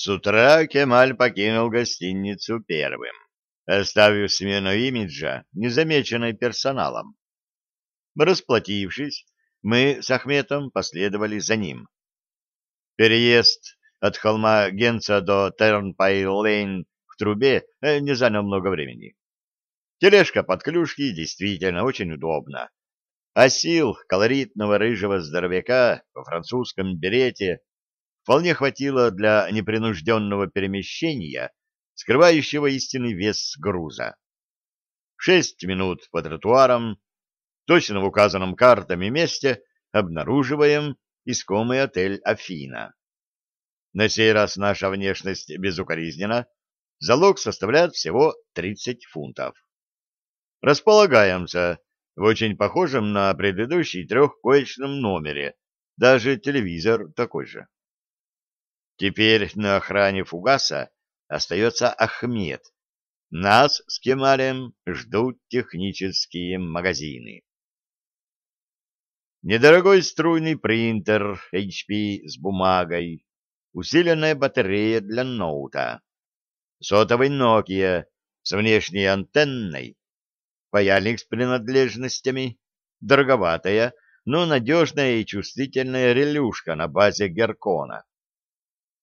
С утра Кемаль покинул гостиницу первым, оставив смену имиджа незамеченной персоналом. Расплатившись, мы с Ахметом последовали за ним. Переезд от холма Генца до Тернпай-Лейн в трубе э, не занял много времени. Тележка под клюшки действительно очень удобна. А сил колоритного рыжего здоровяка во французском берете вполне хватило для непринужденного перемещения, скрывающего истинный вес груза. Шесть минут по тротуарам, точно в указанном картами месте, обнаруживаем искомый отель «Афина». На сей раз наша внешность безукоризнена, залог составляет всего 30 фунтов. Располагаемся в очень похожем на предыдущий трехкоечном номере, даже телевизор такой же. Теперь на охране Фугаса остается Ахмед. Нас с Кемалем ждут технические магазины. Недорогой струйный принтер HP с бумагой, усиленная батарея для ноута, сотовый Nokia с внешней антенной, паяльник с принадлежностями, дороговатая, но надежная и чувствительная релюшка на базе Геркона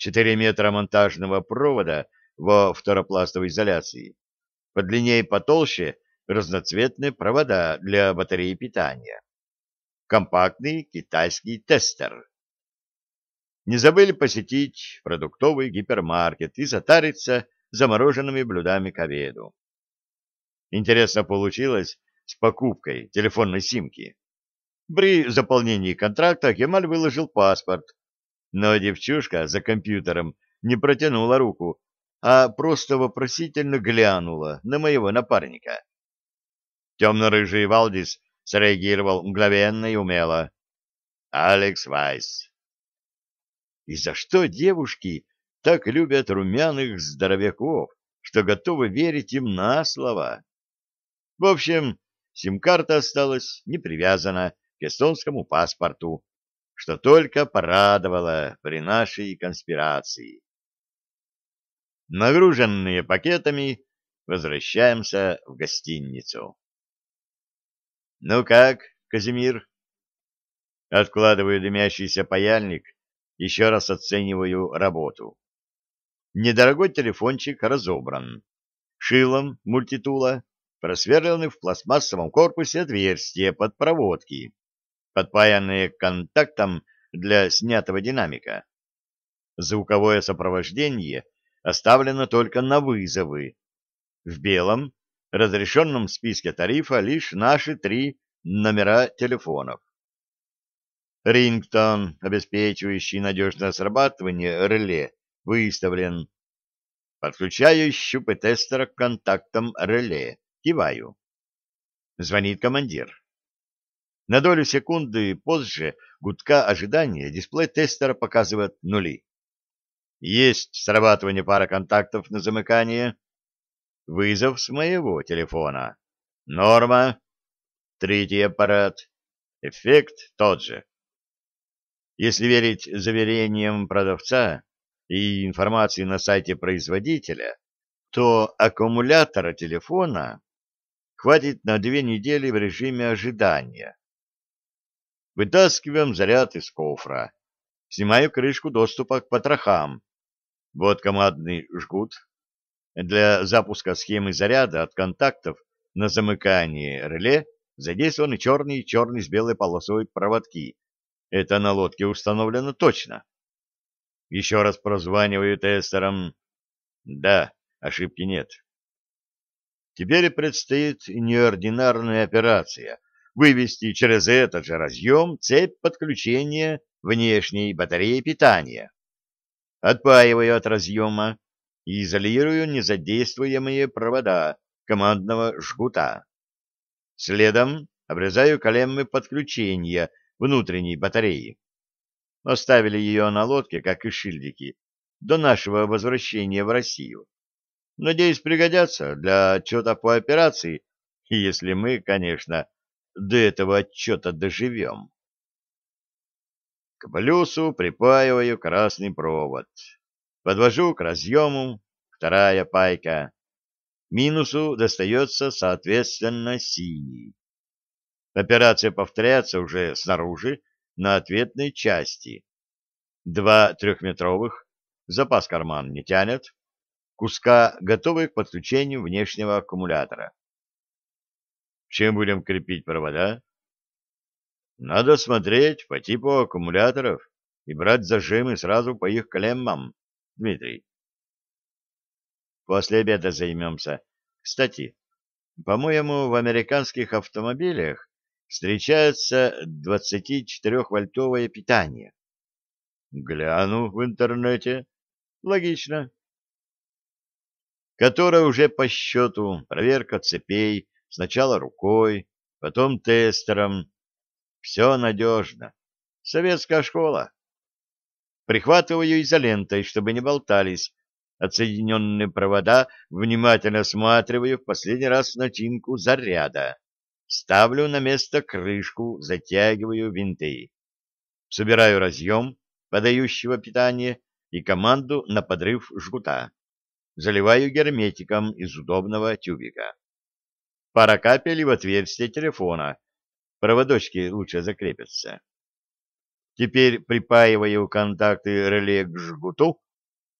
4 метра монтажного провода во второпластовой изоляции, подлиннее и потолще разноцветные провода для батареи питания, компактный китайский тестер. Не забыли посетить продуктовый гипермаркет и затариться замороженными блюдами к обеду. Интересно получилось с покупкой телефонной симки. При заполнении контракта Кемаль выложил паспорт, но девчушка за компьютером не протянула руку, а просто вопросительно глянула на моего напарника. Темно-рыжий Валдис среагировал мгновенно и умело. «Алекс Вайс». И за что девушки так любят румяных здоровяков, что готовы верить им на слово? В общем, сим-карта осталась не привязана к эстонскому паспорту, что только порадовало при нашей конспирации. Нагруженные пакетами, возвращаемся в гостиницу. «Ну как, Казимир?» Откладываю дымящийся паяльник, еще раз оцениваю работу. Недорогой телефончик разобран. Шилом мультитула просверлены в пластмассовом корпусе отверстия под проводки подпаянные к контактам для снятого динамика. Звуковое сопровождение оставлено только на вызовы. В белом, разрешенном списке тарифа лишь наши три номера телефонов. Рингтон, обеспечивающий надежное срабатывание реле, выставлен. Подключаю щупы тестера к контактам реле. Киваю. Звонит командир. На долю секунды позже гудка ожидания дисплей тестера показывает нули. Есть срабатывание пара контактов на замыкание. Вызов с моего телефона. Норма. Третий аппарат. Эффект тот же. Если верить заверениям продавца и информации на сайте производителя, то аккумулятора телефона хватит на две недели в режиме ожидания. Вытаскиваем заряд из кофра. Снимаю крышку доступа к потрохам. Вот командный жгут. Для запуска схемы заряда от контактов на замыкание реле задействованы черные и черный с белой полосой проводки. Это на лодке установлено точно. Еще раз прозваниваю тестерам. Да, ошибки нет. Теперь предстоит неординарная операция — вывести через этот же разъем цепь подключения внешней батареи питания. Отпаиваю от разъема и изолирую незадействуемые провода командного жгута. Следом обрезаю колеммы подключения внутренней батареи. Оставили ее на лодке, как и шильдики, до нашего возвращения в Россию. Надеюсь, пригодятся для отчета по операции, если мы, конечно, до этого отчета доживем. К плюсу припаиваю красный провод. Подвожу к разъему, вторая пайка. Минусу достается, соответственно, синий. Операция повторяется уже снаружи, на ответной части. Два трехметровых, запас карман не тянет, куска готовы к подключению внешнего аккумулятора. Чем будем крепить провода? Надо смотреть по типу аккумуляторов и брать зажимы сразу по их клеммам, Дмитрий. После обеда займемся. Кстати, по-моему, в американских автомобилях встречается 24-вольтовое питание. Гляну в интернете. Логично. Которая уже по счету проверка цепей, сначала рукой, потом тестером. Все надежно. Советская школа. Прихватываю изолентой, чтобы не болтались. Отсоединенные провода внимательно осматриваю в последний раз начинку заряда. Ставлю на место крышку, затягиваю винты. Собираю разъем, подающего питание, и команду на подрыв жгута. Заливаю герметиком из удобного тюбика. Пара капель в отверстие телефона. Проводочки лучше закрепятся. Теперь припаиваю контакты реле к жгуту,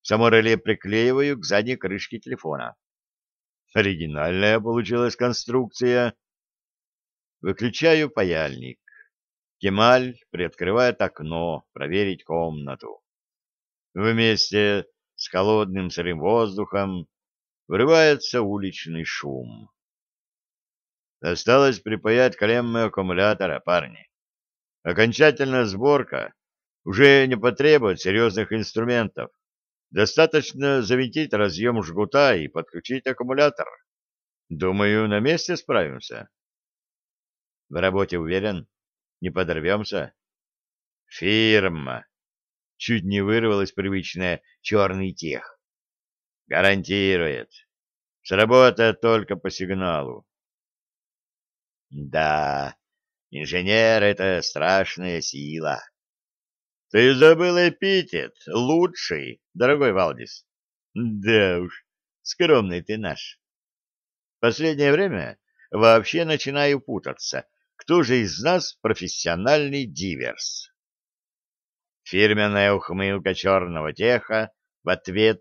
само реле приклеиваю к задней крышке телефона. Оригинальная получилась конструкция. Выключаю паяльник. Кемаль приоткрывает окно, проверить комнату. Вместе с холодным сырым воздухом врывается уличный шум. Осталось припаять клеммы аккумулятора, парни. Окончательная сборка уже не потребует серьезных инструментов. Достаточно завинтить разъем жгута и подключить аккумулятор. Думаю, на месте справимся. В работе уверен? Не подорвемся? Фирма. Чуть не вырвалась привычная черный тех. Гарантирует. Сработает только по сигналу. Да, инженер — это страшная сила. Ты забыл эпитет. Лучший, дорогой Валдис. Да уж, скромный ты наш. Последнее время вообще начинаю путаться кто же из нас профессиональный диверс? Фирменная ухмылка черного теха в ответ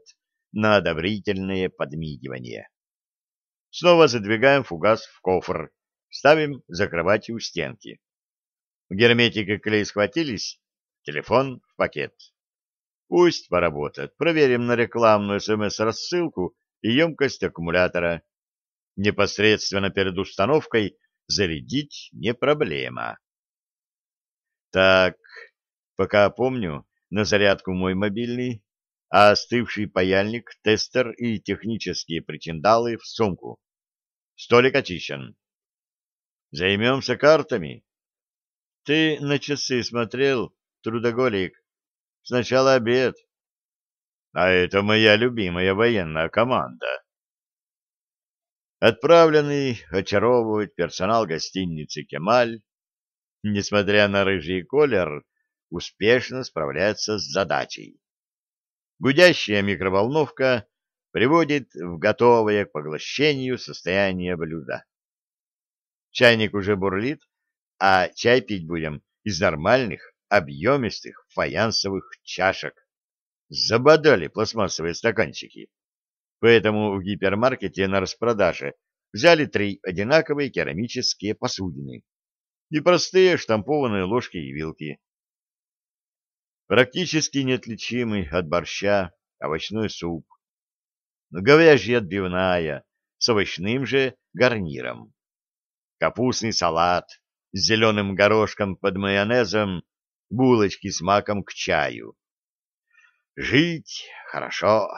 на одобрительное подмигивание. Снова задвигаем фугас в кофр, ставим за кроватью у стенки. Герметик и клей схватились, телефон в пакет. Пусть поработает. Проверим на рекламную СМС-рассылку и емкость аккумулятора. Непосредственно перед установкой зарядить не проблема. Так, пока помню, на зарядку мой мобильный, а остывший паяльник, тестер и технические причиндалы в сумку. Столик очищен. Займемся картами. Ты на часы смотрел, трудоголик? Сначала обед. А это моя любимая военная команда. Отправленный очаровывать персонал гостиницы Кемаль, несмотря на рыжий колер, успешно справляется с задачей. Гудящая микроволновка приводит в готовое к поглощению состояние блюда. Чайник уже бурлит, а чай пить будем из нормальных, объемистых фаянсовых чашек. Забодали пластмассовые стаканчики. Поэтому в гипермаркете на распродаже взяли три одинаковые керамические посудины и простые штампованные ложки и вилки. Практически неотличимый от борща овощной суп, говяжья отбивная с овощным же гарниром, капустный салат с зеленым горошком под майонезом, булочки с маком к чаю. Жить хорошо.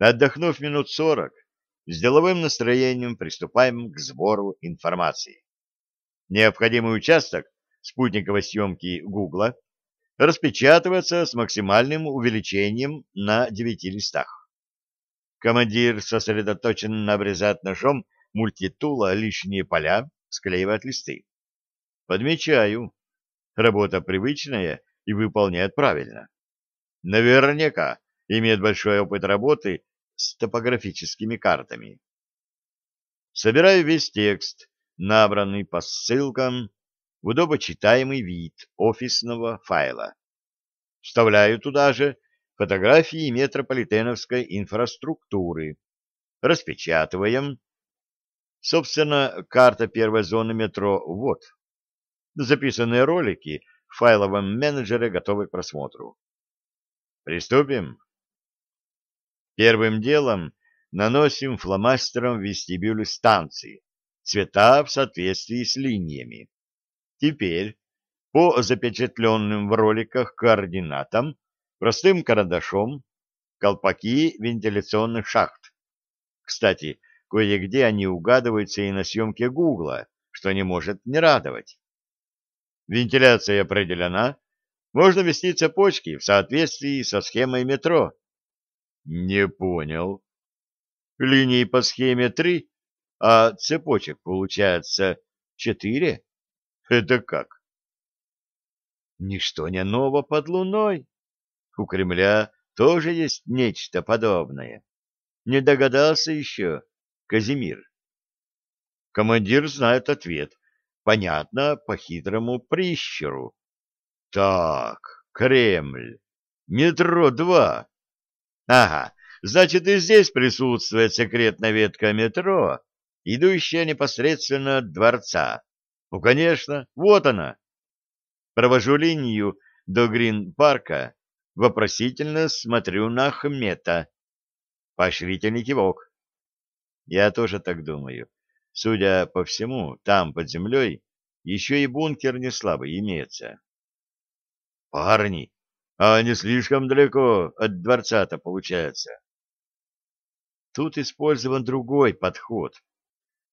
Отдохнув минут сорок, с деловым настроением приступаем к сбору информации. Необходимый участок спутниковой съемки Гугла распечатывается с максимальным увеличением на девяти листах. Командир сосредоточенно обрезает ножом мультитула лишние поля, склеивает листы. Подмечаю. Работа привычная и выполняет правильно. наверняка имеет большой опыт работы с топографическими картами. Собираю весь текст, набранный по ссылкам, в удобочитаемый вид офисного файла. Вставляю туда же фотографии метрополитеновской инфраструктуры. Распечатываем. Собственно, карта первой зоны метро вот. Записанные ролики в файловом менеджере готовы к просмотру. Приступим. Первым делом наносим фломастером в вестибюле станции цвета в соответствии с линиями. Теперь по запечатленным в роликах координатам простым карандашом колпаки вентиляционных шахт. Кстати, кое-где они угадываются и на съемке Гугла, что не может не радовать. Вентиляция определена, можно вести цепочки в соответствии со схемой метро. Не понял. Линии по схеме три, а цепочек получается четыре? Это как? Ничто не ново под луной. У Кремля тоже есть нечто подобное. Не догадался еще Казимир. Командир знает ответ. Понятно, по хитрому прищеру. Так, Кремль. Метро-2. Ага, значит, и здесь присутствует секретная ветка метро, идущая непосредственно от дворца. Ну, конечно, вот она. Провожу линию до Грин-парка, вопросительно смотрю на Ахмета. Поощрительный кивок. Я тоже так думаю. Судя по всему, там, под землей, еще и бункер не слабый имеется. Парни, а не слишком далеко от дворца-то получается. Тут использован другой подход.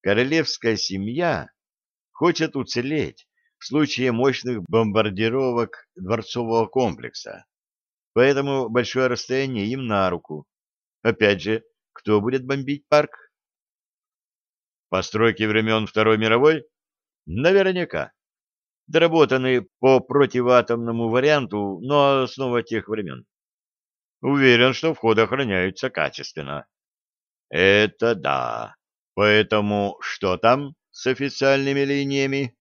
Королевская семья хочет уцелеть в случае мощных бомбардировок дворцового комплекса. Поэтому большое расстояние им на руку. Опять же, кто будет бомбить парк? Постройки времен Второй мировой? Наверняка. Доработаны по противоатомному варианту, но основа тех времен. Уверен, что входы охраняются качественно. Это да. Поэтому что там с официальными линиями?